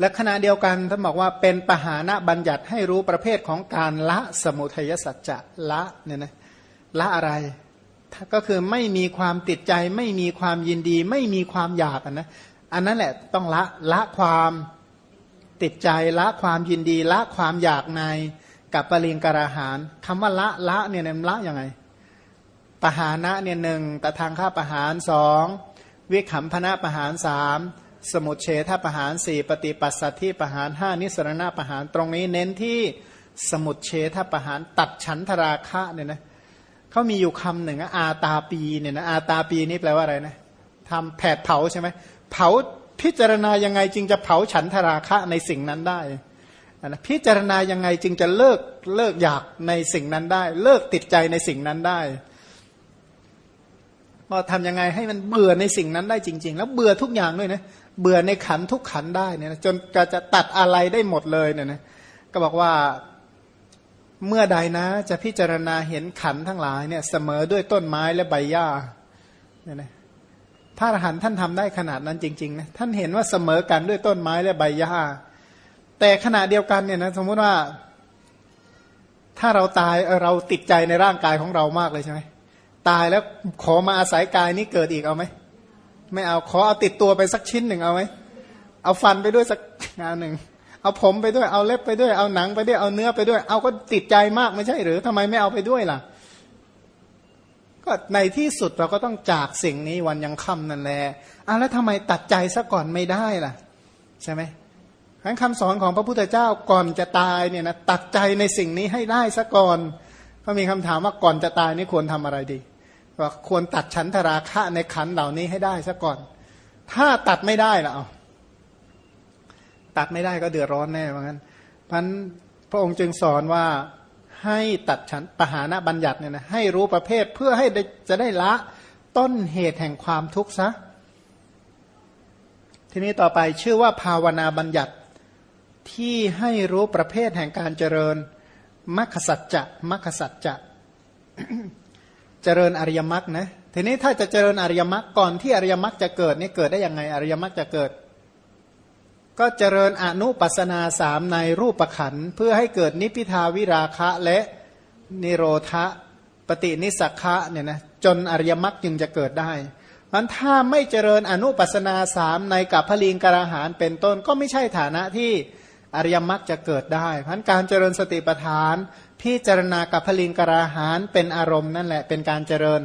และขณะเดียวกันท่านบอกว่าเป็นปหานะบัญญัติให้รู้ประเภทของการละสมุทัยสัจจะละเนี่ยนะละอะไร ก็คือไม่มีความติดใจ ไม่มีความยินดี ไม่มีความอยากนะอันนั้นแหละต้องละละความติดใจละความยินดี ละความอยากในกับปริงกราหารคำว่าละละเนี่ยละยังไงปหานะเนี่ยหนึ่งตะทางข้าปหารสองวิขำพนะปหารสาม สมุเฉทประหารสี่ปฏิปัสสัทธิประหารห้านิสรณะประหารตรงนี้เน้นที่สมุเฉทประหารตัดฉันทราคะเนี่ยนะเขามีอยู่คำหนึ่งอาตาปีเนี่ยนะอาตาปีนี่แปลว่าอะไรนะทำแผดเผาใช่ไหมเผาพิจารณายังไงจึงจะเผาฉันทราคะในสิ่งนั้นได้นะพิจารณายังไงจึงจะเลิกเลิกอยากในสิ่งนั้นได้ เลิกติดใจในสิ่งนั้นได้ก็ทำยังไงให้มันเบื่อในสิ่งนั้นได้จริง ๆ แล้วเบื่อทุกอย่างด้วยนะ เบื่อในขันทุกขันได้เนี่ยจนจะจะตัดอะไรได้หมดเลยเนี่ยนะก็บอกว่าเมื่อใดนะจะพิจารณาเห็นขันทั้งหลายเนี่ยเสมอด้วยต้นไม้และใบหญ้าเนี่ยนะพระอรหันต์ท่านทำได้ขนาดนั้นจริงๆนะท่านเห็นว่าเสมอกันด้วยต้นไม้และใบหญ้า แต่ขณะเดียวกันเนี่ยนะสมมติว่า ถ้าเราตายเราติดใจในร่างกายของเรามากเลยใช่ไหมตายแล้วขอมาอาศัยกายนี้เกิดอีกเอาไหม ไม่เอาขอเอาติดตัวไปสักชิ้นหนึ่งเอาไหมเอาฟันไปด้วยสักงานหนึ่งเอาผมไปด้วยเอาเล็บไปด้วยเอาหนังไปด้วยเอาเนื้อไปด้วย เอาก็ติดใจมากไม่ใช่หรือทำไมไม่เอาไปด้วยล่ะ ก็ในที่สุดเราก็ต้องจากสิ่งนี้วันยังค่ำนั่นแหละอะแล้วทำไมตัดใจซะก่อนไม่ได้ล่ะ ใช่ไหมทั้งคำสอนของพระพุทธเจ้าก่อนจะตายเนี่ยนะตัดใจในสิ่งนี้ให้ได้ซะก่อนก็มีคำถามว่าก่อนจะตายนี่ควรทำอะไรดี ว่าควรตัดฉันทราคะในขันเหล่านี้ให้ได้ซะก่อน ถ้าตัดไม่ได้ล่ะเอาตัดไม่ได้ก็เดือดร้อนแน่เหมือนกันพันพระองค์จึงสอนว่าให้ตัดฉันปหานะบัญญัติเนี่ยนะให้รู้ประเภทเพื่อให้จะได้ละต้นเหตุแห่งความทุกข์ซะ ทีนี้ต่อไปชื่อว่าภาวนาบัญญัติที่ให้รู้ประเภทแห่งการเจริญมัคคสัจจะมัคคสัจจะ เจริญอริยมรรคนะทีนี้ถ้าจะเจริญอริยมรรคก่อนที่อริยมรรคจะเกิดนี่เกิดได้ยังไงอริยมรรคจะเกิด ก็เจริญอนุปัสนาสามในรูปขันเพื่อให้เกิดนิพิทาวิราคะและนิโรธะปฏินิสักะเนี่ยนะจนอริยมรรคจึงจะเกิดได้มันถ้าไม่เจริญอนุปัสนาสามในกับพลิงกราหานเป็นต้นก็ไม่ใช่ฐานะที่อริยมรรคจะเกิดได้เพราะการเจริญสติปัฏฐาน พิจารณากับพลิงกราหานเป็นอารมณ์นั่นแหละเป็นการเจริญ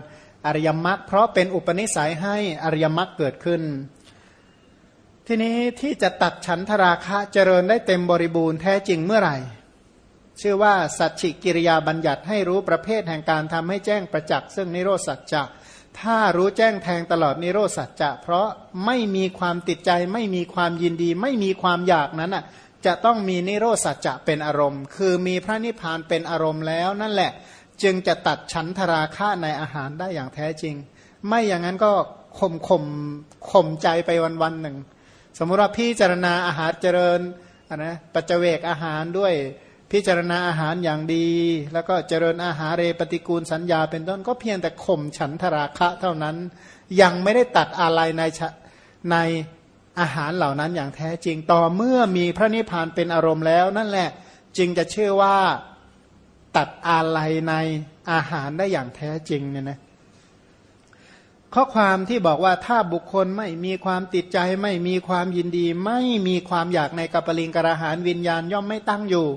อริยมรรคเพราะเป็นอุปนิสัยให้อริยมรรคเกิดขึ้น ทีนี้ที่จะตัดฉันทราคะเจริญได้เต็มบริบูรณ์แท้จริงเมื่อไหร่ ชื่อว่าสัจฉิกิริยาบัญญัติให้รู้ประเภทแห่งการทำให้แจ้งประจักษ์ซึ่งนิโรธสัจจะถ้ารู้แจ้งแทงตลอดนิโรธสัจจะ เพราะไม่มีความติดใจไม่มีความยินดี ไม่มีความอยากนั้นอะ จะต้องมีนิโรธสัจจะเป็นอารมณ์ คือมีพระนิพพานเป็นอารมณ์แล้ว นั่นแหละจึงจะตัดฉันทราคะในอาหารได้อย่างแท้จริง ไม่อย่างนั้นก็ข่มข่มข่มใจไปวันวันหนึ่ง สมมติว่าพี่จารณาอาหารเจริญนะปัจเจกอาหารด้วยพิจารณาอาหารอย่างดี แล้วก็เจริญอาหารเรปฏิกูลสัญญาเป็นต้นก็เพียงแต่ข่มฉันทราคะเท่านั้น ยังไม่ได้ตัดอะไรในใน อาหารเหล่านั้นอย่างแท้จริงต่อเมื่อมีพระนิพพานเป็นอารมณ์แล้ว นั่นแหละจึงจะเชื่อว่าตัดอะไรในอาหารได้อย่างแท้จริงเนี่ยนะข้อความที่บอกว่าถ้าบุคคลไม่มีความติดใจไม่มีความยินดี ไม่มีความอยากในกัปปลิงกระหารวิญญาณย่อมไม่ตั้งอยู่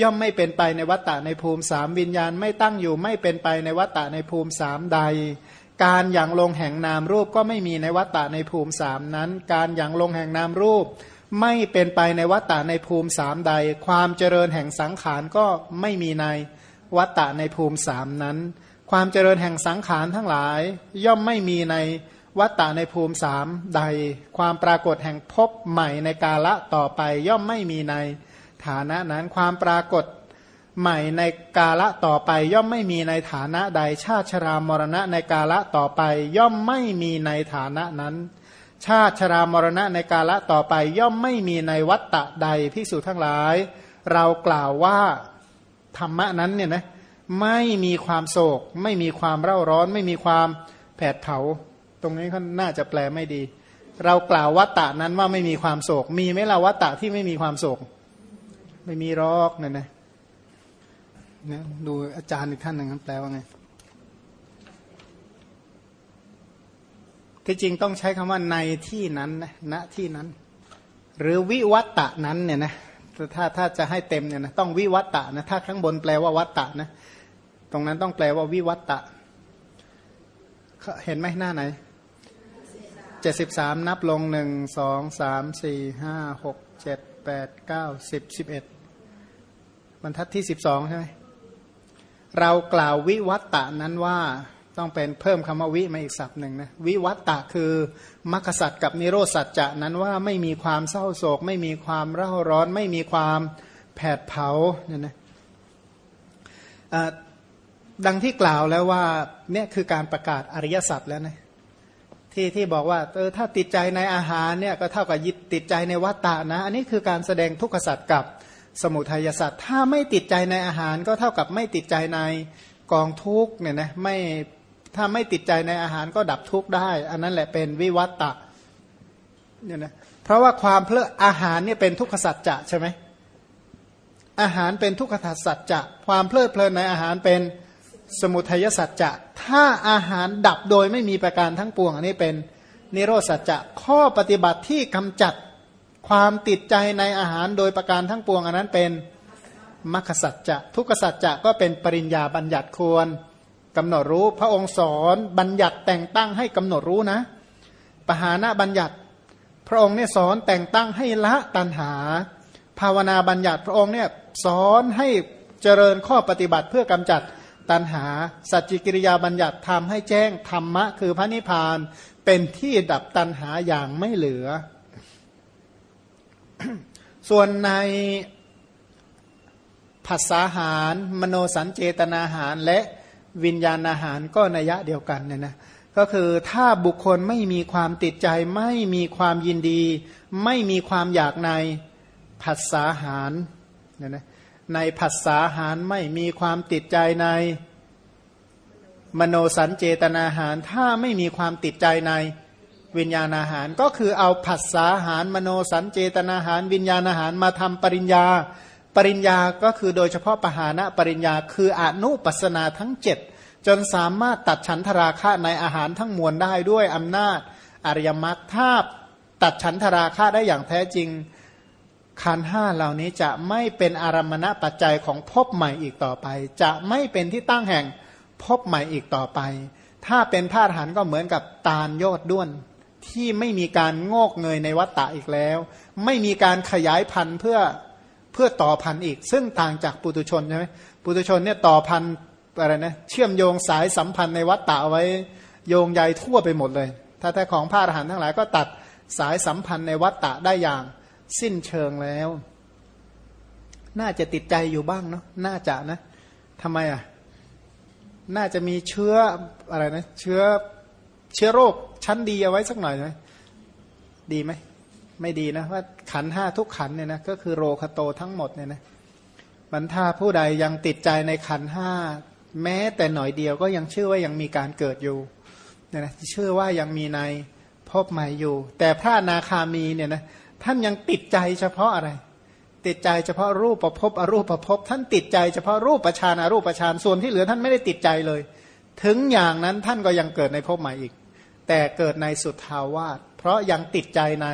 ย่อมไม่เป็นไปในวัฏฏะในภูมิสามวิญญาณไม่ตั้งอยู่ ไม่เป็นไปในวัฏฏะในภูมิสามใด การอย่างลงแห่งนามรูปก็ไม่มีในวัตตะในภูมิสามนั้น การอย่างลงแห่งนามรูป ไม่เป็นไปในวัตตะในภูมิสามใด ความเจริญแห่งสังขารก็ไม่มีในวัตตะในภูมิสามนั้น ความเจริญแห่งสังขารทั้งหลาย ย่อมไม่มีในวัตตะในภูมิสามใด ความปรากฏแห่งพบใหม่ในกาละต่อไป ย่อมไม่มีในฐานะนั้น ความปรากฏ ใหม่ในกาละต่อไป ย่อมไม่มีในฐานะใดชาติชรามรณะในกาละต่อไป ย่อมไม่มีในฐานะนั้น ชาติชรามรณะในกาละต่อไป ย่อมไม่มีในวัตตะใดพิสูจทั้งหลาย เรากล่าวว่าธรรมะนั้นเนี่ยนะไม่มีความโศก ไม่มีความเร่าร้อน ไม่มีความแผดเผา ตรงนี้เขาน่าจะแปลไม่ดี เรากล่าววัตตะนั้นว่าไม่มีความโศก มีไหมล่ะวัตตะที่ไม่มีความโศก ไม่มีรอกเนี่ยนะ นี่ยดูอาจารย์อีกท่านหนึ่งแปลว่าไง ที่จริงต้องใช้คำว่าในที่นั้นนะณที่นั้น หรือวิวัตตะนั้นเนี่ยนะถ้าถ้าจะให้เต็มเนี่ยนะต้องวิวัตตะนะถ้าข้างบนแปลว่าวัตตะนะตรงนั้นต้องแปลว่าวิวัตตะ เห็นไหมหน้าไหนเจ็ดสิบสามนับลงหนึ่งสองสามสี่ห้าหกเจ็ดแปดเก้าสิบสิบเอ็ดบรรทัดที่สิบสองใช่ไหม เรากล่าววิวัตตะนั้นว่าต้องเป็นเพิ่มคำว่าวิมาอีกศัพท์หนึ่งนะวิวัตตะคือมรรคสัตว์กับนิโรสัจจะนั้นว่าไม่มีความเศร้าโศก ไม่มีความเร่าร้อน ไม่มีความแผดเผาเนี่ยนะดังที่กล่าวแล้วว่าเนี่ยคือการประกาศอริยสัจแล้วนะที่ที่บอกว่าเออถ้าติดใจในอาหารเนี่ยก็เท่ากับยึดติดใจในวัตตะนะ อันนี้คือการแสดงทุกขสัจกับ สมุทัยสัจถ้าไม่ติดใจในอาหาร ก็เท่ากับไม่ติดใจในกองทุกเนี่ยนะไม่ถ้าไม่ติดใจในอาหารก็ดับทุกข์ได้ อันนั้นแหละเป็นวิวัตตะเนี่ยนะเพราะว่าความเพลิอาหารเนี่ยเป็นทุกขสัจจะใช่ไหมอาหารเป็นทุกขสัจจะ ความเพลิดเพลินในอาหารเป็นสมุทัยสัจจะ ถ้าอาหารดับโดยไม่มีประการทั้งปวง อันนี้เป็นนิโรสัจจะ ข้อปฏิบัติที่กำจัด ความติดใจในอาหารโดยประการทั้งปวงอันนั้นเป็นมรรคสัจจะทุกสัจจะก็เป็นปริญญาบัญญัติควรกำหนดรู้ พระองค์สอนบัญญัติแต่งตั้งให้กำหนดรู้นะ ปหานะบัญญัติ พระองค์เนี่ยสอนแต่งตั้งให้ละตันหา ภาวนาบัญญัติพระองค์เนี่ยสอนให้เจริญข้อปฏิบัติเพื่อกำจัดตันหา สัจจิกิริยาบัญญัติทำให้แจ้งธรรมะ คือพระนิพพานเป็นที่ดับตันหาอย่างไม่เหลือ ส่วนในภาษาหาร มโนสัญเจตนาหาร และวิญญาณอาหารก็นัยะเดียวกันเนี่ยนะก็คือถ้าบุคคลไม่มีความติดใจไม่มีความยินดี ไม่มีความอยากในผัสสาหารเนี่ยนะในผัสสาหารไม่มีความติดใจในมโนสัญเจตนาหาร ถ้าไม่มีความติดใจใน วิญญาณอาหารก็คือเอาผัสสาหารมโนสัญเจตนาหาร วิญญาณอาหารมาทำปริญญา ปริญญาก็คือโดยเฉพาะปหานะปริญญาคืออนุปัสนาทั้งเจ็ดจนสามารถตัดฉันทราคะในอาหารทั้งมวลได้ด้วยอำนาจอริยมรรคถ้าตัดฉันทราคะได้อย่างแท้จริงขันห้าเหล่านี้จะไม่เป็นอารมณปัจจัยของภพใหม่อีกต่อไป จะไม่เป็นที่ตั้งแห่งภพใหม่อีกต่อไป ถ้าเป็นธาตุหันก็เหมือนกับตาลยอดด้วน ที่ไม่มีการงอกเงยในวัฏฏะอีกแล้ว ไม่มีการขยายพันธุ์เพื่อเพื่อต่อพันธุ์อีก ซึ่งต่างจากปุตุชนใช่ไหมปุตุชนเนี่ยต่อพันธุ์อะไรนะเชื่อมโยงสายสัมพันธ์ในวัฏฏะไว้โยงใยทั่วไปหมดเลย ถ้าแต่ของพระอรหันต์ทั้งหลายก็ตัดสายสัมพันธ์ในวัฏฏะได้อย่างสิ้นเชิงแล้ว น่าจะติดใจอยู่บ้างเนาะน่าจะนะทำไมอะน่าจะมีเชื้ออะไรนะเชื้อเชื้อโรค ชั้นดีเอาไว้สักหน่อยไหมดีไหมไม่ดีนะว่าขันห้าทุกขันเนี่ยนะก็คือโรคโตทั้งหมดเนี่ยนะบรรทาผู้ใดยังติดใจในขันห้าแม้แต่หน่อยเดียวก็ยังเชื่อว่ายังมีการเกิดอยู่เนี่ยนะเชื่อว่ายังมีในพบใหม่อยู่ แต่พระนาคามีเนี่ยนะท่านยังติดใจเฉพาะอะไร ติดใจเฉพาะรูปประพบอรูปประพบท่านติดใจเฉพาะรูปประชานอรูปประชานส่วนที่เหลือท่านไม่ได้ติดใจเลย ถึงอย่างนั้นท่านก็ยังเกิดในภพใหม่อีก แต่เกิดในสุดทาวาสเพราะยังติดใจใน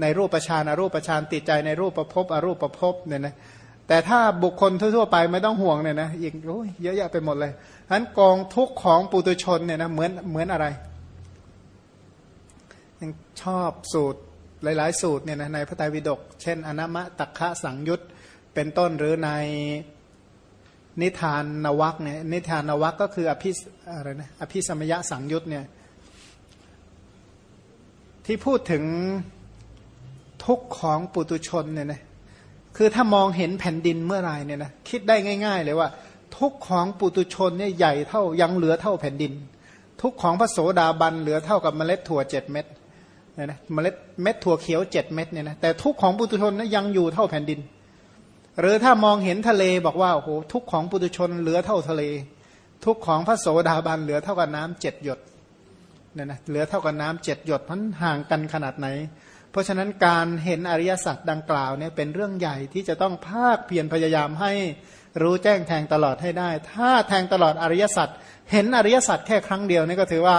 ในรูปประชานอารูปประชานติดใจในรูปประพบอรูปประพบเนี่ยนะแต่ถ้าบุคคลทั่วๆไปไม่ต้องห่วงเนี่ยนะอีกโอ้ยเยอะแยะไปหมดเลยฉะนั้นกองทุกของปุตุชนเนี่ยนะเหมือนเหมือนอะไรยังชอบสูตรหลาย ๆ สูตรเนี่ยนะในพระไตรปิฎกเช่น อนามะตักคะสังยุตเป็นต้นหรือใน นิทานนวักเนี่ยนิทานนวักก็คืออภิอะไรนะอภิสมยะสังยุตเนี่ยที่พูดถึงทุกของปุตุชนเนี่ยนะคือถ้ามองเห็นแผ่นดินเมื่อไรเนี่ยนะคิดได้ง่าย ๆ เลยว่า ทุกของปุตุชนเนี่ยใหญ่เท่ายังเหลือเท่าแผ่นดิน ทุกของพระโสดาบันเหลือเท่ากับเมล็ดถั่วเจ็ดเม็ดเนี่ยนะเมล็ดเม็ดถั่วเขียวเจ็ดเม็ดเนี่ยนะแต่ทุกของปุตุชนนะยังอยู่เท่าแผ่นดิน หรือถ้ามองเห็นทะเลบอกว่าโอ้โหทุกของปุตุชนเหลือเท่าทะเล ทุกของพระโสดาบันเหลือเท่ากับน้ำเจ็ดหยดเนี่ยนะเหลือเท่ากับน้ำเจ็ดหยดมันห่างกันขนาดไหน เพราะฉะนั้นการเห็นอริยสัจดังกล่าวเนี่ยเป็นเรื่องใหญ่ที่จะต้องภาคเพียรพยายามให้รู้แจ้งแทงตลอดให้ได้ ถ้าแทงตลอดอริยสัจเห็นอริยสัจแค่ครั้งเดียวนี่ก็ถือว่า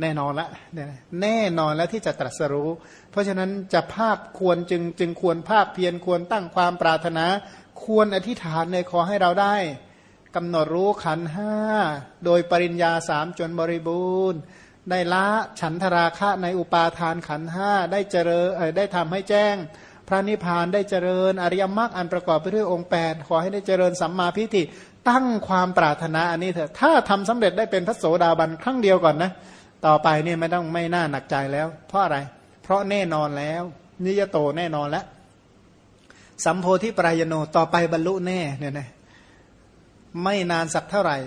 แน่นอนละแน่นอนแล้วที่จะตรัสรู้ เพราะฉะนั้นจะภาคควรจึงจึงควรภาคเพียรควรตั้งความปรารถนา ควรอธิษฐานในขอให้เราได้กำหนดรู้ขันห้าโดยปริญญาสามจนบริบูรณ์ได้ละฉันทราคะในอุปาทานขันห้าได้เจริญได้ทำให้แจ้ง พระนิพพานได้เจริญอริยมรรคอันประกอบไปด้วยองค์ 8 ขอให้ได้เจริญสัมมาพิธิตั้งความปรารถนาอันนี้เถอะถ้าทำสำเร็จได้เป็นพระโสดาบันครั้งเดียวก่อนนะ ต่อไปเนี่ยไม่ต้องไม่น่าหนักใจแล้ว เพราะอะไร เพราะแน่นอนแล้ว นิยโตแน่นอนแล้ว สัมโพธิปรายโนต่อไปบรรลุแน่เนี่ยนะไม่นานสักเท่าไหร่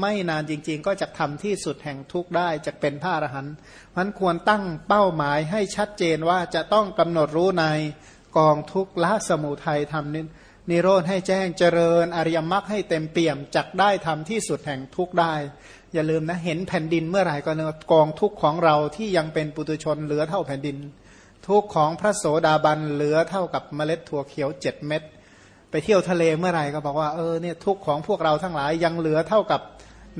ไม่นานจริงๆ ก็จะทำที่สุดแห่งทุกได้จะเป็นพระอรหันต์มันควรตั้งเป้าหมายให้ชัดเจนว่าจะต้องกำหนดรู้ในกองทุกละสมุทัยทำนินิโรธให้แจ้งเจริญ อริยมรรคให้เต็มเปี่ยมจักได้ทำที่สุดแห่งทุกได้ อย่าลืมนะ เห็นแผ่นดินเมื่อไหร่ก็เนกองทุกข์ของเราที่ยังเป็นปุตุชนเหลือเท่าแผ่นดิน ทุกข์ของพระโสดาบันเหลือเท่ากับเมล็ดถั่วเขียวเจ็ดเม็ดไปเที่ยวทะเลเมื่อไหร่ก็บอกว่าเออเนี่ยทุกข์ของพวกเราทั้งหลายยังเหลือเท่ากับ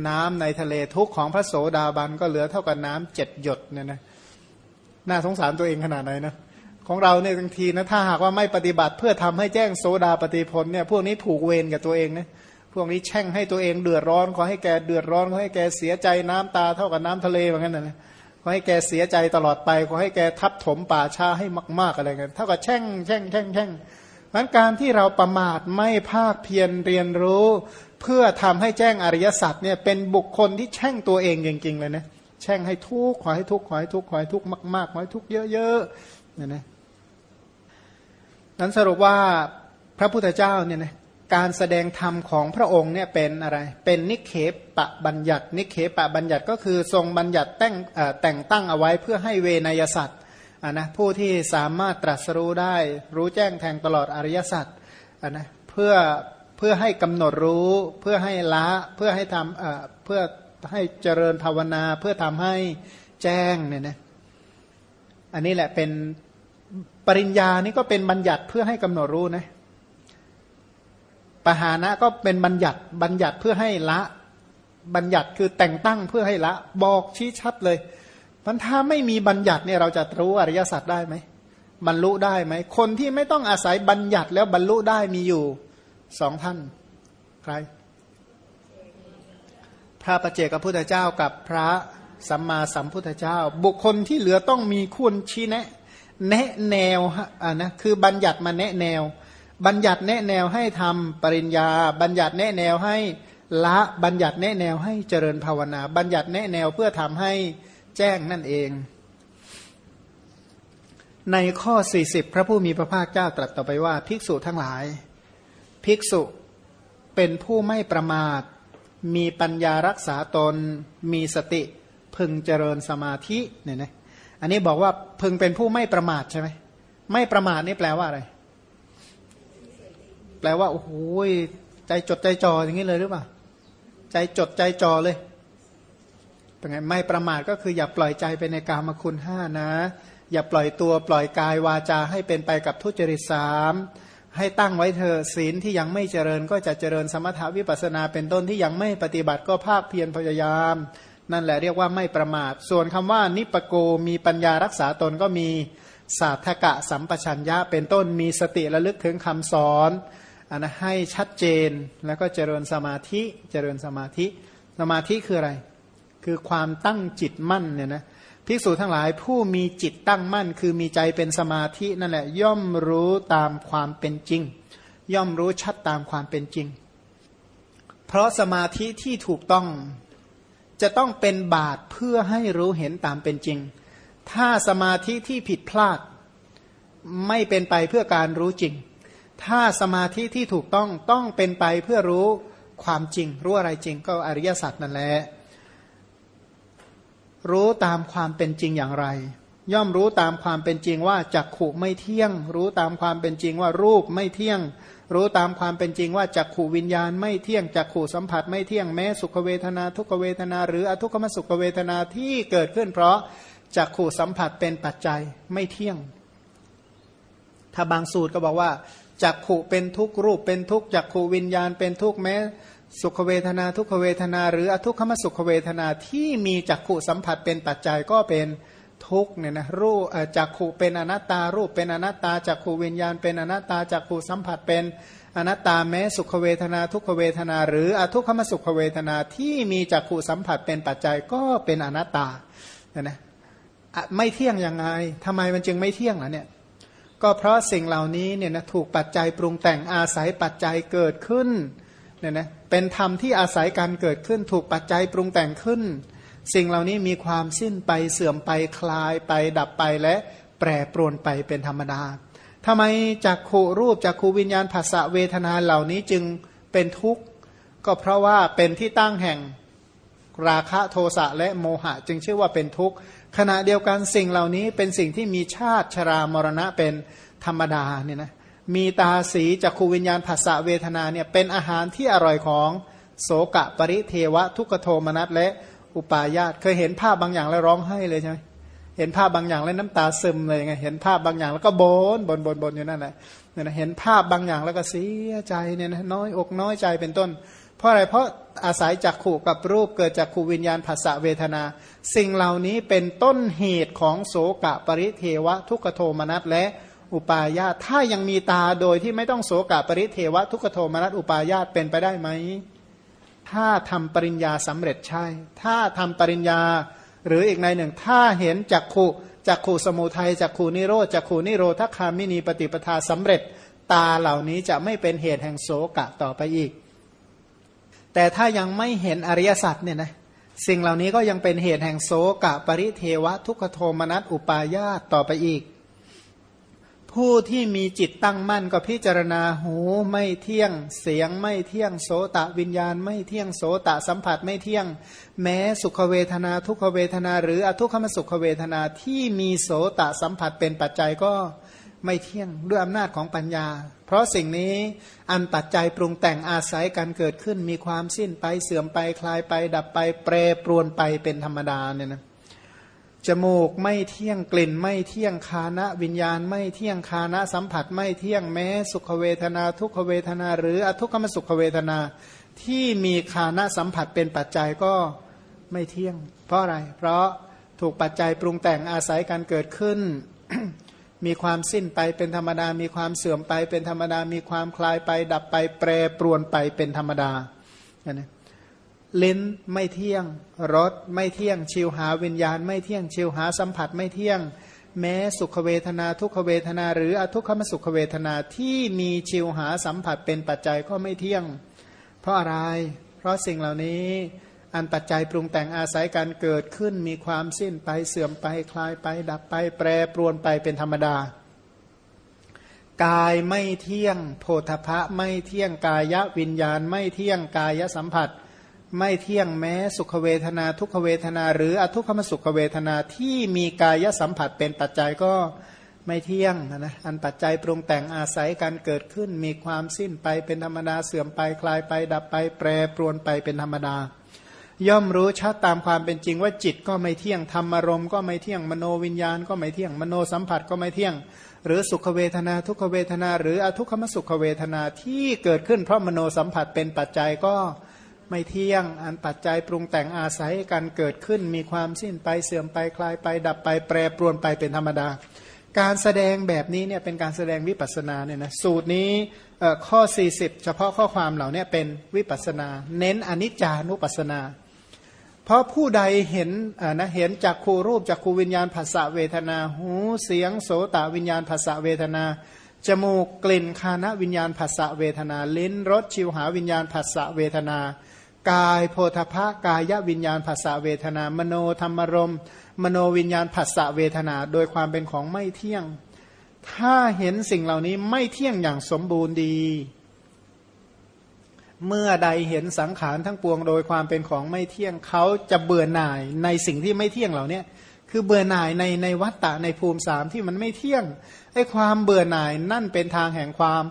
น้ำในทะเลทุกข์ของพระโสดาบันก็เหลือเท่ากับน้ำเจ็ดหยดเนี่ยนะน่าสงสารตัวเองขนาดไหนนะของเราเนี่ยบางทีนะถ้าหากว่าไม่ปฏิบัติเพื่อทำให้แจ้งโสดาปฏิพลเนี่ยพวกนี้ผูกเวรกับตัวเองนะ พวกนี้แช่งให้ตัวเองเดือดร้อนขอให้แกเดือดร้อนขอให้แกเสียใจน้ำตาเท่ากับน้ำทะเลเหมือนกันนะขอให้แกเสียใจตลอดไปขอให้แกทับถมป่าชาให้มากๆอะไรกันเท่ากับแช่งแช่งแช่งแช่งนั้นการที่เราประมาทไม่ภาคเพียรเรียนรู้ เพื่อทำให้แจ้งอริยสัจเนี่ยเป็นบุคคลที่แช่งตัวเองจริงๆเลยนะแช่งให้ทุกข์ขอให้ทุกข์ขอให้ทุกข์ขอให้ทุกข์มากๆขอให้ทุกข์เยอะๆเนี่ยนะนั้นสรุปว่าพระพุทธเจ้าเนี่ยนะ การแสดงธรรมของพระองค์เนี่ยเป็นอะไร เป็นนิเคปะบัญญัติ นิเคปะบัญญัติก็คือทรงบัญญัติแต่งแต่งตั้งเอาไว้เพื่อให้เวนยสัตว์นะผู้ที่สามารถตรัสรู้ได้ รู้แจ้งแทงตลอดอริยสัจอ่านะเพื่อเพื่อให้กำหนดรู้เพื่อให้ละเพื่อให้ทำเอ่อเพื่อให้เจริญภาวนาเพื่อทำให้แจ้งเนี่ยนะอันนี้แหละเป็นปริญญานี่ก็เป็นบัญญัติเพื่อให้กำหนดรู้นะ ปหานะก็เป็นบัญญัติบัญญัติเพื่อให้ละ บัญญัติคือแต่งตั้งเพื่อให้ละ บอกชี้ชัดเลยมันถ้าไม่มีบัญญัติเนี่ยเราจะรู้อริยสัจได้ไหมบรรลุได้ไหมคนที่ไม่ต้องอาศัยบัญญัติแล้วบรรลุได้มีอยู่สองท่านใคร พระประเจกับพุทธเจ้ากับพระสัมมาสัมพุทธเจ้า บุคคลที่เหลือต้องมีคุณชี้แนะ แนะแนวอ่านะคือบัญญัติมาแนะแนว บัญญัติแนะแนวให้ทำปริญญา บัญญัติแนะแนวให้ละบัญญัติแนะแนวให้เจริญภาวนา บัญญัติแนะแนวเพื่อทำให้แจ้งนั่นเอง ในข้อ 40 พระผู้มีพระภาคเจ้าตรัสต่อไปว่า ภิกษุทั้งหลาย ภิกษุเป็นผู้ไม่ประมาท มีปัญญารักษาตน มีสติพึงเจริญสมาธิเนี่ยนะอันนี้บอกว่าพึงเป็นผู้ไม่ประมาทใช่ไหมไม่ประมาทนี่แปลว่าอะไร แปลว่าโอ้โหใจจดใจจ่ออย่างนี้เลยหรือเปล่า ใจจดใจจ่อเลยเป็นไงไม่ประมาทก็คืออย่าปล่อยใจไปในกามคุณห้านะ อย่าปล่อยตัวปล่อยกายวาจาให้เป็นไปกับทุจริตสามให้ตั้งไว้เธอศีลที่ยังไม่เจริญก็จะเจริญสมถาวิปัสนาเป็นต้นที่ยังไม่ปฏิบัติก็ภาคเพียรพยายาม นั่นแหละเรียกว่าไม่ประมาท ส่วนคำว่านิปโกมีปัญญารักษาตนก็มีศาสตกะสัมปชัญญะเป็นต้นมีสติระลึกถึงคำสอน อันนะให้ชัดเจนแล้วก็เจริญสมาธิเจริญสมาธิ สมาธิคืออะไร คือความตั้งจิตมั่นเนี่ยนะภิกษุทั้งหลายผู้มีจิตตั้งมั่น คือมีใจเป็นสมาธินั่นแหละ ย่อมรู้ตามความเป็นจริง ย่อมรู้ชัดตามความเป็นจริง เพราะสมาธิที่ถูกต้องจะต้องเป็นบาตเพื่อให้รู้เห็นตามเป็นจริง ถ้าสมาธิที่ผิดพลาด ไม่เป็นไปเพื่อการรู้จริง ถ้าสมาธิที่ถูกต้องต้องเป็นไปเพื่อรู้ความจริง รู้อะไรจริงก็อริยสัจนั่นแหละรู้ตามความเป็นจริงอย่างไร ย่อมรู้ตามความเป็นจริงว่าจักขุไม่เที่ยง รู้ตามความเป็นจริงว่ารูปไม่เที่ยง รู้ตามความเป็นจริงว่าจักขุวิญญาณไม่เที่ยงจักขุสัมผัสไม่เที่ยงแม้สุขเวทนาทุกเวทนา หรืออทุกขมสุขเวทนาที่เกิดขึ้น เพราะจักขุสัมผัสเป็นปัจจัยไม่เที่ยง ถ้าบางสูตรก็บอกว่า จักขุเป็นทุกรูปเป็นทุกจักขุวิญญาณเป็นทุกแม้ สุขเวทนาทุกเวทนา หรืออทุกขมสุขเวทนาที่มีจักขุสัมผัสเป็นปัจจัยก็เป็นทุกเนี่ยนะรูปจักขุเป็นอนัตตารูปเป็นอนัตตาจักขุวิญญาณ เป็นอนัตตาจักขุสัมผัสเป็นอนัตตาแม้สุขเวทนาทุกขเวทนา หรืออทุกขมสุขเวทนาที่มีจักขุสัมผัสเป็นปัจจัยก็เป็นอนัตตาเนี่ยนะไม่เที่ยงยังไงทำไมมันจึงไม่เที่ยงล่ะเนี่ย ก็เพราะสิ่งเหล่านี้เนี่ยนะถูกปัจจัยปรุงแต่งอาศัยปัจจัยเกิดขึ้นเนี่ยนะเป็นธรรมที่อาศัยการเกิดขึ้น ถูกปัจจัยปรุงแต่งขึ้น สิ่งเหล่านี้มีความสิ้นไปเสื่อมไปคลายไปดับไปและแปรปรวนไปเป็นธรรมดาทำไมจากขูรูปจากขูวิญญาณภาษาเวทนาเหล่านี้จึงเป็นทุกข์ก็เพราะว่าเป็นที่ตั้งแห่งราคะโทสะและโมหะ จึงชื่อว่าเป็นทุกข์ ขณะเดียวกันสิ่งเหล่านี้เป็นสิ่งที่มีชาติชรามรณะเป็นธรรมดาเนี่ยนะมีตาสีจากขูวิญญาณภาษาเวทนาเนี่ยเป็นอาหารที่อร่อยของโสกะปริเทวะ ทุกโทมนัสและอุปาญาตเคยเห็นภาพบางอย่างแล้วร้องไห้เลยใช่ไหมเห็นภาพบางอย่างแล้วน้ำตาซึมเลยไงเห็นภาพบางอย่างแล้วก็บนบนบนบนอยู่นั่นแหละเนี่ยนะเห็นภาพบางอย่างแล้วก็เสียใจเนี่ยนะน้อยอกน้อยใจเป็นต้น เพราะอะไรเพราะอาศัยจากขู่กับรูปเกิดจากขู่วิญญาณภาษาเวทนา สิ่งเหล่านี้เป็นต้นเหตุของโสกะปริเทวะ ทุกโทมนัสและอุปาญาตถ้ายังมีตาโดยที่ไม่ต้องโสกะปริเทวะ ทุกโทมนัสอุปาญาตเป็นไปได้ไหมถ้าทำปริญญาสำเร็จใช่ ถ้าทำปริญญา หรืออีกในหนึ่ง ถ้าเห็นจักขุจักขุสมุทัยจักขุนิโรธจักขุนิโรธคามินีปฏิปทาสำเร็จ ตาเหล่านี้จะไม่เป็นเหตุแห่งโสกะต่อไปอีก แต่ถ้ายังไม่เห็นอริยสัจเนี่ยนะสิ่งเหล่านี้ก็ยังเป็นเหตุแห่งโสกะปริเทวะ ทุกโทมนัสอุปาญาตต่อไปอีก ผู้ที่มีจิตตั้งมั่นก็พิจารณาหูไม่เที่ยงเสียงไม่เที่ยงโสตะวิญญาณ ไม่เที่ยงโสตะสัมผัสไม่เที่ยง แม้สุขเวทนาทุกขเวทนา หรืออทุกขมสุขเวทนาที่มีโสตะสัมผัสเป็นปัจจัยก็ ไม่เที่ยงด้วยอำนาจของปัญญา เพราะสิ่งนี้อันปัจจัยปรุงแต่งอาศัยการเกิดขึ้นมีความสิ้นไปเสื่อมไปคลายไป ดับไป แปรปรวนไปเป็นธรรมดาเนี่ยนะจมูกไม่เที่ยงกลิ่นไม่เที่ยงคานะวิญญาณ ไม่เที่ยงคานะสัมผัสไม่เที่ยงแม้ สุขเวทนา ทุกขเวทนา หรืออทุกขมสุขเวทนาที่มีคานะสัมผัสเป็นปัจจัยก็ไม่เที่ยง เพราะอะไร เพราะถูกปัจจัยปรุงแต่งอาศัยการเกิดขึ้น มีความสิ้นไปเป็นธรรมดา มีความเสื่อมไปเป็นธรรมดา มีความคลายไป ดับไปแปรปรวนไปเป็นธรรมดานะลิ้นไม่เที่ยงรสไม่เที่ยง ชิวหาวิญญาณ ไม่เที่ยงชิวหาสัมผัสไม่เที่ยง แม้สุขเวทนาทุกขเวทนา หรืออทุกขมสุขเวทนาที่มีชิวหาสัมผัสเป็นปัจจัยก็ไม่เที่ยง เพราะอะไร เพราะสิ่งเหล่านี้ อันปัจจัยปรุงแต่งอาศัยการเกิดขึ้นมีความสิ้นไปเสื่อมไปคลายไป ดับไป แปรปรวนไปเป็นธรรมดา กายไม่เที่ยงโพธพะไม่เที่ยงกายวิญญาณ ไม่เที่ยงกายสัมผัส ไม่เที่ยงแม้สุขเวทนาทุกขเวทนา หรืออทุกขมสุขเวทนาที่มีกายสัมผัสเป็นปัจจัยก็ไม่เที่ยงนะอันปัจจัยปรุงแต่งอาศัยการเกิดขึ้นมีความสิ้นไปเป็นธรรมดาเสื่อมไปคลายไป ดับไป แปรปรวนไปเป็นธรรมดา ย่อมรู้ชัดตามความเป็นจริงว่าจิตก็ไม่เที่ยงธรรมารมก็ไม่เที่ยงมโนวิญญาณก็ไม่เที่ยงมโนสัมผัสก็ไม่เที่ยง หรือสุขเวทนาทุกขเวทนา หรืออทุกขมสุขเวทนาที่เกิดขึ้นเพราะมโนสัมผัสเป็นปัจจัยก็ไม่เที่ยงอันปัจจัยปรุงแต่งอาศัยกันเกิดขึ้นมีความสิ้นไปเสื่อมไปคลายไป ดับไปแปรปรวนไปเป็นธรรมดา การแสดงแบบนี้เนี่ยเป็นการแสดงวิปัสนาเนี่ยนะสูตรนี้ข้อ 40 เฉพาะข้อความเหล่านี้เป็นวิปัสนา เน้นอนิจจานุปัสนา เพราะผู้ใดเห็นนะเห็นจากครูรูปจากครูวิญญาณภาษาเวทนา หูเสียงโสตวิญญาณภาษาเวทนาจมูกกลิ่นคานวิญญาณภาษาเวทนา ลิ้นรสชิวหาวิญญาณภาษาเวทนา กายโพธพะกายวิญญาณภาษาเวทนา มโนธรรมรม มโนวิญญาณภาษาเวทนา โดยความเป็นของไม่เที่ยง ถ้าเห็นสิ่งเหล่านี้ไม่เที่ยงอย่างสมบูรณ์ดี เมื่อใดเห็นสังขารทั้งปวงโดยความเป็นของไม่เที่ยงเขาจะเบื่อหน่ายในสิ่งที่ไม่เที่ยงเหล่านี้คือเบื่อหน่ายในในวัฏฏะในภูมิสามที่มันไม่เที่ยงไอ้ความเบื่อหน่ายนั่นเป็นทางแห่งความ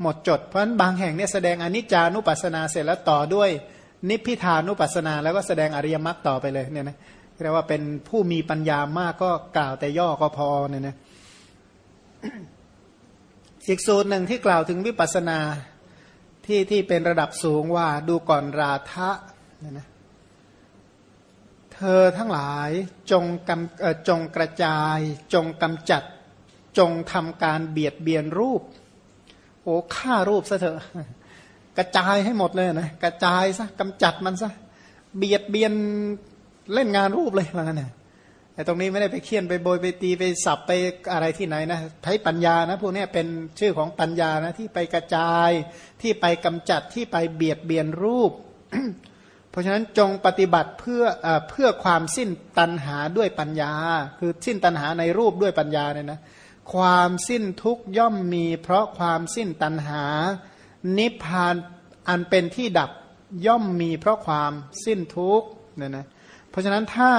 หมดจด เพราะฉะนั้นบางแห่งเนี่ยแสดงอนิจจานุปัสสนาเสร็จแล้วต่อด้วย นิพพิทานุปัสสนา แล้วก็แสดงอริยมรรคต่อไปเลยเนี่ยนะเรียกว่าเป็นผู้มีปัญญามากก็กล่าวแต่ย่อก็พอเนี่ยนะอีกสูตรหนึ่งที่กล่าวถึงวิปัสสนา ที่ที่เป็นระดับสูงว่าดูก่อนราทะเนี่ยนะเธอทั้งหลายจงกำจงกระจาย จงกำจัด จงทำการเบียดเบียนรูป โอ้ฆ่ารูปซะเถอะ กระจายให้หมดเลยนะกระจายซะกำจัดมันซะเบียดเบียนเล่นงานรูปเลยว่างั้นนะ แต่ตรงนี้ไม่ได้ไปเคี่ยนไปโบยไปตีไปสับไปอะไรที่ไหนนะใช้ปัญญานะพวกนี้เป็นชื่อของปัญญานะที่ไปกระจายที่ไปกำจัดที่ไปเบียดเบียนรูป เพราะฉะนั้นจงปฏิบัติเพื่ออเพื่อความสิ้นตัณหาด้วยปัญญา คือสิ้นตัณหาในรูปด้วยปัญญาเนี่ยนะความสิ้นทุกย่อมมี เพราะความสิ้นตัณหา นิพพานอันเป็นที่ดับย่อมมีเพราะความสิ้นทุกเนี่ยนะเพราะฉะนั้นถ้า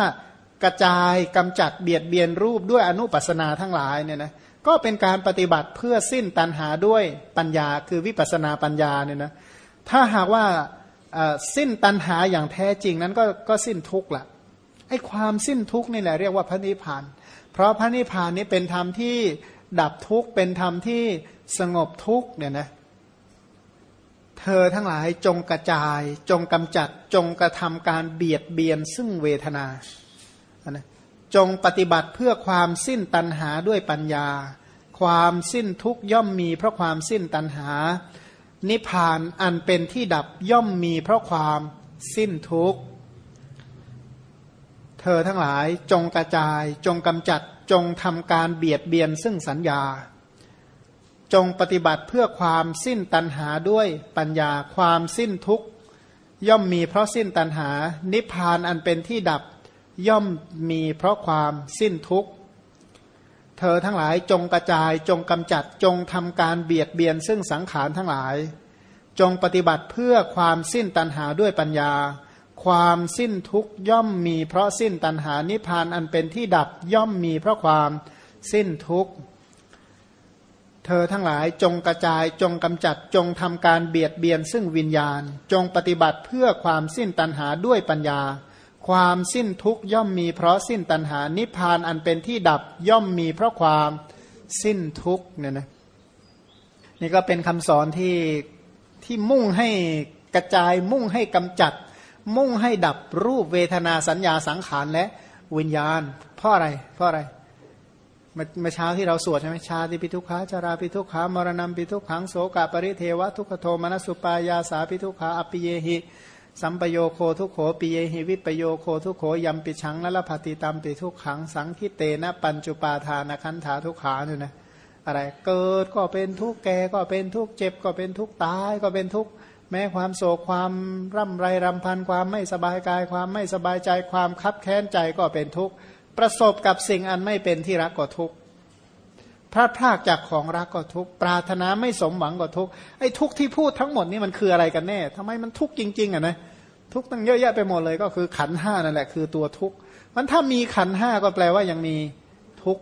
กระจายกำจัดเบียดเบียนรูปด้วยอนุปัสนาทั้งหลายเนี่ยนะก็เป็นการปฏิบัติเพื่อสิ้นตัณหาด้วยปัญญาคือวิปัสนาปัญญาเนี่ยนะถ้าหากว่าสิ้นตัณหาอย่างแท้จริงนั้นก็ก็สิ้นทุกข์ละไอ้ความสิ้นทุกข์นี่แหละเรียกว่าพระนิพพาน เพราะพระนิพพานนี้เป็นธรรมที่ดับทุกข์เป็นธรรมที่สงบทุกข์เนี่ยนะเธอทั้งหลายจงกระจาย จงกำจัดจงกระทำการเบียดเบียนซึ่งเวทนา นะจงปฏิบัติเพื่อความสิ้นตัณหาด้วยปัญญา ความสิ้นทุกย่อมมีเพราะความสิ้นตัณหา นิพพานอันเป็นที่ดับย่อมมีเพราะความสิ้นทุกข์เธอทั้งหลายจงกระจาย จงกำจัดจงทำการเบียดเบียนซึ่งสัญญา จงปฏิบัติเพื่อความสิ้นตัณหาด้วยปัญญาความสิ้นทุกย่อมมีเพราะสิ้นตัณหา นิพพานอันเป็นที่ดับ ย่อมมีเพราะความสิ้นทุกข์ เธอทั้งหลายจงกระจายจงกำจัดจงทำการเบียดเบียนซึ่งสังขารทั้งหลาย จงปฏิบัติเพื่อความสิ้นตัณหาด้วยปัญญา ความสิ้นทุกย่อมมีเพราะสิ้นตัณหานิพานอันเป็นที่ดับย่อมมีเพราะความสิ้นทุกข์เธอทั้งหลายจงกระจายจงกำจัดจงทำการเบียดเบียนซึ่งวิญญาณ จงปฏิบัติเพื่อความสิ้นตัณหาด้วยปัญญา ความสิ้นทุกย่อมมีเพราะสิ้นตัณหา นิพพานอันเป็นที่ดับย่อมมีเพราะความสิ้นทุกเนี่ยนะนี่ก็เป็นคำสอนที่ที่มุ่งให้กระจายมุ่งให้กำจัด มุ่งให้ดับรูปเวทนาสัญญาสังขารและวิญญาณ เพราะอะไร เพราะอะไรเมื่อเช้าที่เราสวดใช่ไหมชาติปิทุขาจาราปิทุขามรณะปิทุขังโสกะปริเทวะทุกโทมนสุปายาสาปิทุขาอปิเยหิ สัมปโยโคทุโขปีเยหิวิปโยโคทุโขยำปิชังนละพติตามปิทุกขังสังคิเตนะปัญจุปาทานคันธาทุกขาเนี่ยนะอะไรเกิดก็เป็นทุกแก่ก็เป็นทุกเจ็บก็เป็นทุกตายก็เป็นทุกแม้ความโศกความร่ำไรรำพันความไม่สบายกายความไม่สบายใจความคับแค้นใจก็เป็นทุกประสบกับสิ่งอันไม่เป็นที่รักก็ทุก พลาดพลาดจากของรักก็ทุกปรารถนาไม่สมหวังก็ทุกไอ้ทุกที่พูดทั้งหมดนี่มันคืออะไรกันแน่ทำไมมันทุกจริง ๆอะนะทุกตั้งเยอะแยะไปหมดเลยก็คือขันห้านั่นแหละคือตัวทุกมันถ้ามีขันห้าก็แปลว่ายังมีทุก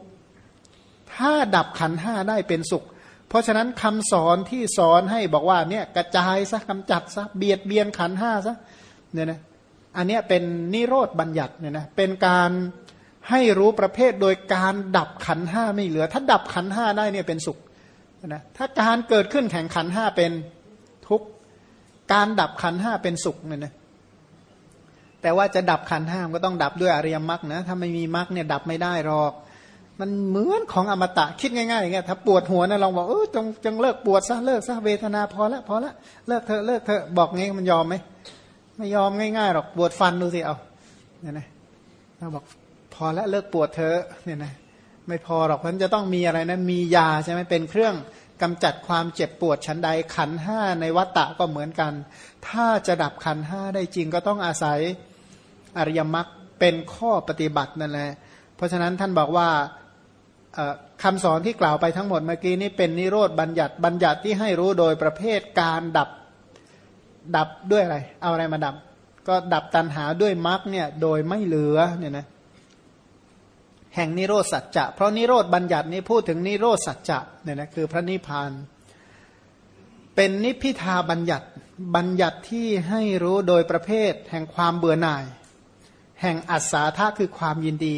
ถ้าดับขันห้าได้เป็นสุข เพราะฉะนั้นคำสอนที่สอนให้บอกว่าเนี่ยกระจายซะกำจัดซะเบียดเบียนขันห้าซะเนี่ยนะอันนี้เป็นนิโรธบัญญัติเนี่ยนะเป็นการ ให้รู้ประเภทโดยการดับขันห้าไม่เหลือ ถ้าดับขันห้าได้เนี่ยเป็นสุขนะถ้าการเกิดขึ้นแข่งขันห้าเป็นทุกข์การดับขันห้าเป็นสุขเนี่ยนะแต่ว่าจะดับขันห้ามก็ต้องดับด้วยอริยมรรคนะถ้าไม่มีมรรคเนี่ยดับไม่ได้หรอก มันเหมือนของอมตะคิดง่ายๆอย่างเงี้ยถ้าปวดหัวนะลองบอกเออจงจงเลิกปวดซะเลิกซะเวทนาพอละพอละเลิกเถอะเลิกเถอะบอกงี้มันยอมไหมไม่ยอมง่ายๆหรอกปวดฟันดูสิเอาเนี่ยนะเราบอก พอละเลิกปวดเถอเนี่ยนะไม่พอหรอกเพราะจะต้องมีอะไรนะมียาใช่ไหมเป็นเครื่องกำจัดความเจ็บปวดชั้นใดขันห้าในวัตตะก็เหมือนกัน ถ้าจะดับขันห้าได้จริงก็ต้องอาศัยอริยมรรคเป็นข้อปฏิบัตินั่นแหละเพราะฉะนั้นท่านบอกว่าคำสอนที่กล่าวไปทั้งหมดเมื่อกี้นี้เป็นนิโรธบัญญัติบัญญัติที่ให้รู้โดยประเภทการดับดับด้วยอะไร เอาอะไรมาดับ ก็ดับตันหาด้วยมรรคเนี่ยโดยไม่เหลือเนี่ยนะ แห่งนิโรธสัจจะ เพราะนิโรธบัญญัตินี้พูดถึงนิโรธสัจจะเนี่ยนะคือพระนิพพาน เป็นนิพิทาบัญญัติบัญญัติที่ให้รู้โดยประเภท แห่งความเบื่อหน่าย แห่งอัศาธาคือความยินดี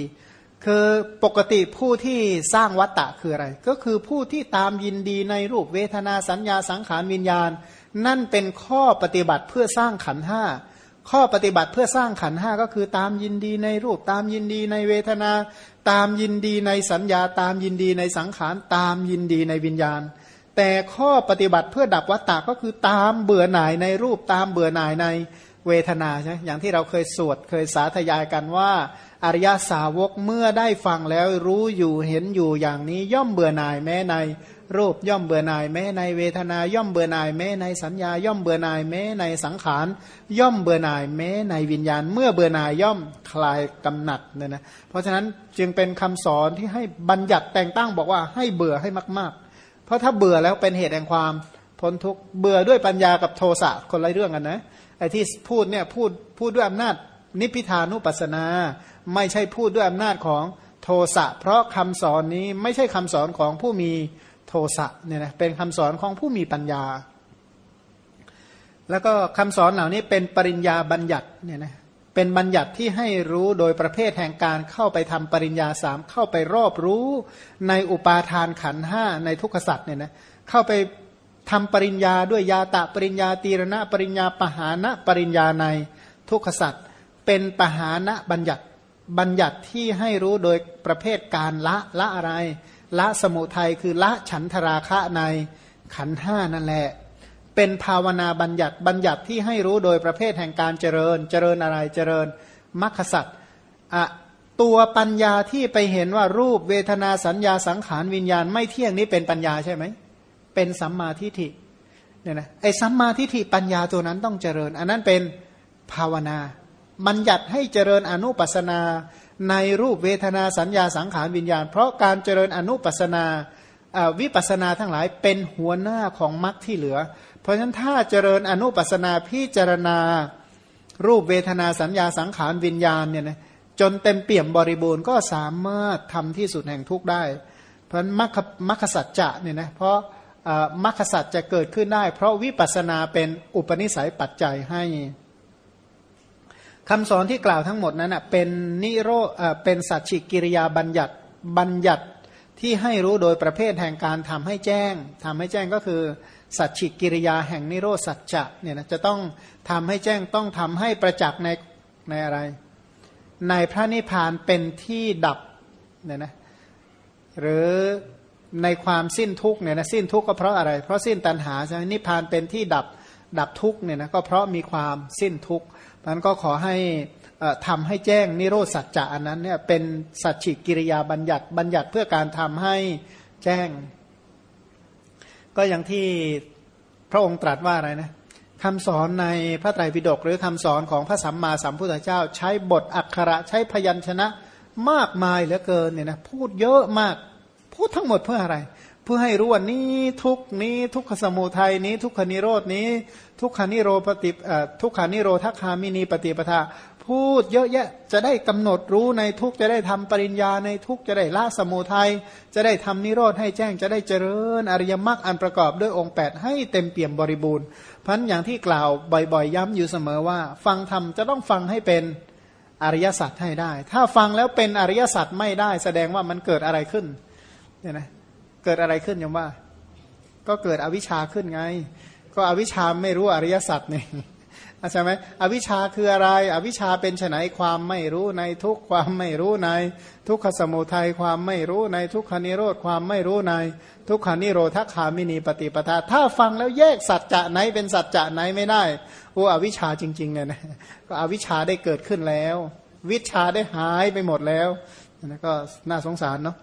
คือปกติผู้ที่สร้างวัตตะคืออะไร ก็คือผู้ที่ตามยินดีในรูปเวทนาสัญญาสังขารวิญญาณ นั่นเป็นข้อปฏิบัติเพื่อสร้างขันห้าข้อปฏิบัติเพื่อสร้างขันห้าก็คือตามยินดีในรูปตามยินดีในเวทนา ตามยินดีในสัญญาตามยินดีในสังขารตามยินดีในวิญญาณ แต่ข้อปฏิบัติเพื่อดับวัตตะก็คือตามเบื่อหน่ายในรูปตามเบื่อหน่ายในเวทนาใช่อย่างที่เราเคยสวดเคยสาธยายกันว่า อริยสาวกเมื่อได้ฟังแล้วรู้อยู่เห็นอยู่อย่างนี้ย่อมเบื่อหน่ายแม้ใน รูปย่อมเบื่อหน่ายแม้ในเวทนาย่อมเบื่อหน่ายแม้ในสัญญาย่อมเบื่อหน่ายแม้ในสังขารย่อมเบื่อหน่ายแม้ในวิญญาณ เมื่อเบื่อหน่ายย่อมคลายกำหนัดเนี่ยนะเพราะฉะนั้นจึงเป็นคำสอนที่ให้บัญญัติแต่งตั้งบอกว่าให้เบื่อให้มาก ๆ เพราะถ้าเบื่อแล้วเป็นเหตุแห่งความพ้นทุกข์เบื่อด้วยปัญญากับโทสะคนละเรื่องกันนะไอ้ที่พูดเนี่ยพูดพูดด้วยอำนาจนิพิทานุปัสนา ไม่ใช่พูดด้วยอำนาจของโทสะเพราะคำสอนนี้ไม่ใช่คำสอนของผู้มี โทสะเนี่ยนะเป็นคำสอนของผู้มีปัญญา แล้วก็คำสอนเหล่านี้เป็นปริญญาบัญญัติเนี่ยนะเป็นบัญญัติที่ให้รู้โดยประเภทแห่งการเข้าไปทำปริญญาสามเข้าไปรอบรู้ในอุปาทานขันห้าในทุกขสัตว์เนี่ยนะเข้าไปทำปริญญาด้วยยาตะปริญญาตีรณะปริญญาปหานะปริญญาในทุกขสัตว์เป็นปหานะบัญญัติบัญญัติที่ให้รู้โดยประเภทการละละอะไร ละสมุทัยคือละฉันทราคะในขันห้านั่นแหละ เป็นภาวนาบัญญัติบัญญัติที่ให้รู้โดยประเภทแห่งการเจริญ เจริญอะไรเจริญมรรคสัตว์ตัวปัญญาที่ไปเห็นว่ารูปเวทนาสัญญาสังขารวิญญาณไม่เที่ยงนี้เป็นปัญญาใช่ไหมเป็นสัมมาทิฏฐิเนี่ยนะไอ้สัมมาทิฏฐิปัญญาตัวนั้นต้องเจริญ อันนั้นเป็นภาวนา บัญญัติให้เจริญอนุปัสนาในรูปเวทนาสัญญาสังขารวิญญาณ เพราะการเจริญอนุปัสนาวิปัสนาทั้งหลายเป็นหัวหน้าของมรรคที่เหลือ เพราะฉะนั้นถ้าเจริญอนุปัสนาพิจารณารูปเวทนาสัญญาสังขารวิญญาณเนี่ยนะจนเต็มเปี่ยมบริบูรณ์ก็สามารถทำที่สุดแห่งทุกได้ เพราะมรรคมรรคสัจจะเนี่ยนะเพราะมรรคสัจจะเกิดขึ้นได้ เพราะวิปัสนาเป็นอุปนิสัยปัจจัยให้ คำสอนที่กล่าวทั้งหมดนั้นเป็นนิโรเป็นสัจฉิกิริยาบัญญัติบัญญัติที่ให้รู้โดยประเภทแห่งการทำให้แจ้งทำให้แจ้งก็คือสัจฉิกิริยาแห่งนิโรสัจจะเนี่ยนะจะต้องทำให้แจ้งต้องทำให้ประจักษ์ในในอะไร ในพระนิพพานเป็นที่ดับเนี่ยนะหรือในความสิ้นทุกเนี่ยนะสิ้นทุกก็เพราะอะไร เพราะสิ้นตัณหาใช่ไหมนิพพานเป็นที่ดับดับทุกเนี่ยนะก็เพราะมีความสิ้นทุกข์ มันก็ขอให้ทำให้แจ้งนิโรธสัจจะอันนั้นเนี่ยเป็นสัจฉิกิริยาบัญญัติบัญญัติเพื่อการทำให้แจ้ง ก็อย่างที่พระองค์ตรัสว่าอะไรนะคำสอนในพระไตรปิฎกหรือคำสอนของพระสัมมาสัมพุทธเจ้า ใช้บทอักขระใช้พยัญชนะมากมายเหลือเกินเนี่ยนะพูดเยอะมาก พูดทั้งหมดเพื่ออะไร เพื่อให้รู้ว่านี้ทุกนี้ทุกขสมุทัยนี้ ทุกขนิโรดนี้ ทุกขานิโรปฏิทุกขานิโรทักขามินีปฏิปทาพูดเยอะแยะจะได้กำหนดรู้ในทุกจะได้ทำปริญญาในทุกจะได้ละสมุทัยจะได้ทำนิโรธให้แจ้งจะได้เจริญ อริยมรรคอันประกอบด้วยองค์ 8 ให้เต็มเปี่ยมบริบูรณ์พันอย่างที่กล่าวบ่อยๆ ย้ำอยู่เสมอว่า ฟังธรรมจะต้องฟังให้เป็นอริยสัจให้ได้ ถ้าฟังแล้วเป็นอริยสัจไม่ได้ แสดงว่ามันเกิดอะไรขึ้นเนี่ยนะ เกิดอะไรขึ้นยังว่า ก็เกิดอวิชชาขึ้นไง ก็อวิชชาไม่รู้อริยสัจนี่ใช่ไหมอวิชชาคืออะไร อวิชชาเป็นไนความไม่รู้ในทุกความไม่รู้ใน ทุกขสมุทัยความไม่รู้ในทุกขานิโรธความไม่รู้ใน ทุกขานิโรธขามินีปฏิปทา ถ้าฟังแล้วแยกสัจจะไหนเป็นสัจจะไหนไม่ได้โอ้อวิชชาจริงๆเนี่ยนะก็อวิชชาได้เกิดขึ้นแล้ว วิชาได้หายไปหมดแล้วนะก็น่าสงสารเนาะ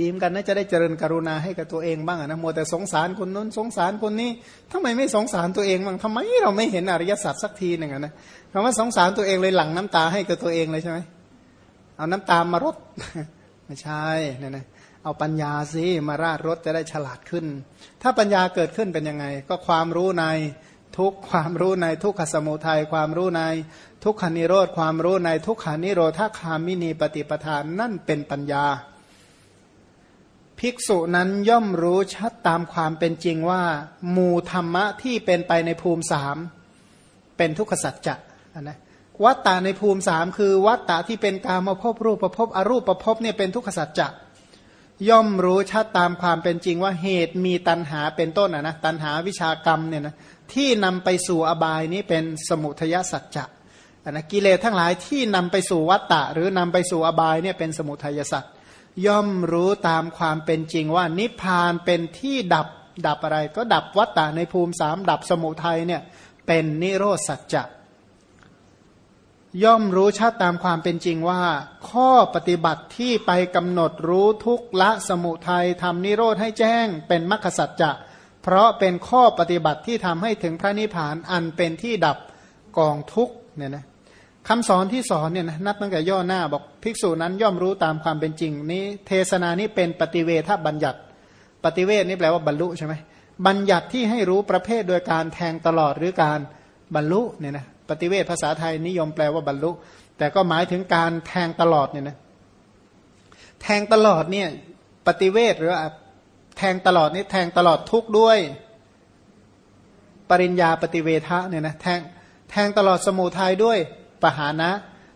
ดีมกันนะจะได้เจริญกรุณาให้กับตัวเองบ้างนะโมแต่สงสารคนนู้นสงสารคนนี้ทำไมไม่สงสารตัวเองบ้างทำไมเราไม่เห็นอริยสัจสักทีหนึ่งนะคำว่าสงสารตัวเองเลยหลั่งน้ำตาให้กับตัวเองเลยใช่ไหมเอาน้ำตามารดไม่ใช่เนี่ยนะเอาปัญญาสิมาราดรถจะได้ฉลาดขึ้น ถ้าปัญญาเกิดขึ้นเป็นยังไง ก็ความรู้ในทุกความรู้ในทุกขสมุทัยความรู้ในทุกขานิโรธความรู้ในทุกขานิโรธาคามินีปฏิปทานนั่นเป็นปัญญา ภิกษุนั้นย่อมรู้ชัดตามความเป็นจริงว่าหมู่ธรรมะที่เป็นไปในภูมิสามเป็นทุกขสัจจะนะวัตตาในภูมิสามคือวัตตาที่เป็นกามาพบรูปประพบอรูปประพบเนี่ยเป็นทุกขสัจจะย่อมรู้ชัดตามความเป็นจริงว่าเหตุมีตันหาเป็นต้นนะตันหาวิชากรรมเนี่ยนะที่นำไปสู่อบายนี้เป็นสมุทยสัจจะนะกิเลสทั้งหลายที่นำไปสู่วัตตะหรือนำไปสู่อบายเนี่ยเป็นสมุทัยสัจ ย่อมรู้ตามความเป็นจริงว่า นิพพานเป็นที่ดับดับอะไร ก็ดับวัตตะในภูมิสามดับสมุทัยเนี่ยเป็นนิโรธสัจจะย่อมรู้ชัดตามความเป็นจริงว่า ข้อปฏิบัติที่ไปกำหนดรู้ทุกละสมุทัยทำนิโรธให้แจ้ง เป็นมรรคสัจจะเพราะเป็นข้อปฏิบัติที่ทำให้ถึงพระนิพพานอันเป็นที่ดับกองทุกเนี่ยนะ คำสอนที่สอนเนี่ยนะนับตั้งแต่ย่อหน้าบอกภิกษุนั้นย่อมรู้ตามความเป็นจริง นี้เทศนานี้เป็นปฏิเวทบัญญัติ ปฏิเวทนี่แปลว่าบรรลุใช่ไหมบัญญัติที่ให้รู้ประเภทโดยการแทงตลอดหรือการบรรลุเนี่ยนะปฏิเวทภาษาไทยนิยมแปลว่าบรรลุ แต่ก็หมายถึงการแทงตลอดเนี่ยนะแทงตลอดเนี่ยปฏิเวทหรือแทงตลอดนี่แทงตลอดทุกด้วย ปริญญาปฏิเวทะเนี่ยนะแทงแทงตลอดสมุทัยด้วย ปหานะ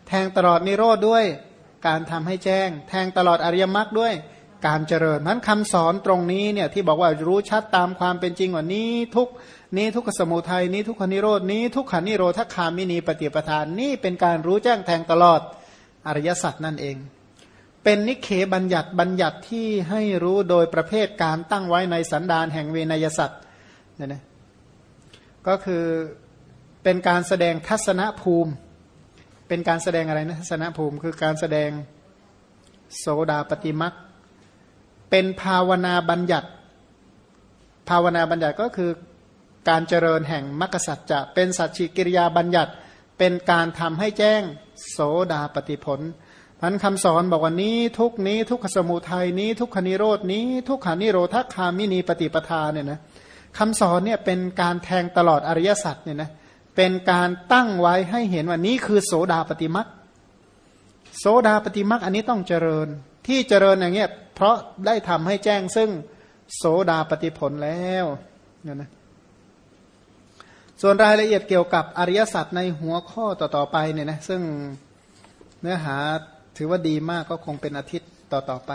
แทงตลอดนิโรธด้วย การทำให้แจ้ง แทงตลอดอริยมรรคด้วย การเจริญนั้นคำสอนตรงนี้เนี่ยที่บอกว่ารู้ชัดตามความเป็นจริงว่านี้ทุกนี้ทุกขสมุทัยนี้ทุกขนิโรดนี้ทุกขานิโรธคามินีปฏิปทานนี่เป็นการรู้แจ้งแทงตลอดอริยสัจนั่นเอง เป็นนิเคบัญญัติบัญญัติที่ให้รู้โดยประเภทการตั้งไว้ในสันดานแห่งเวนยสัตว์เนี่ยนะก็คือเป็นการแสดงทัศนภูมิ เป็นการแสดงอะไรนะทัศนภูมิคือการแสดงโสดาปฏิมักเป็นภาวนาบัญญัติ ภาวนาบัญญัติก็คือการเจริญแห่งมรรคสัจจะเป็นสัจฉิกิริยาบัญญัติ เป็นการทำให้แจ้งโสดาปฏิผลพันคำสอนบอกว่านี้ทุกนี้ทุกขสมุทัยนี้ ทุกขนิโรดนี้ ทุกขานิโรธคามินีปฏิปทาเนี่ยนะคำสอนเนี่ยเป็นการแทงตลอดอริยสัจเนี่ยนะเเป็นการตั้งไว้ให้เห็นว่านี้คือโสดาปฏิมักโสดาปฏิมักอันนี้ต้องเจริญ ที่เจริญอย่างเงี้ยเพราะได้ทำให้แจ้งซึ่งโสดาปฏิผลแล้วเนี่ยนะส่วนรายละเอียดเกี่ยวกับอริยสัจในหัวข้อต่อๆไปเนี่ยนะซึ่งเนื้อหาถือว่าดีมากก็คงเป็นอาทิตย์ต่อๆไป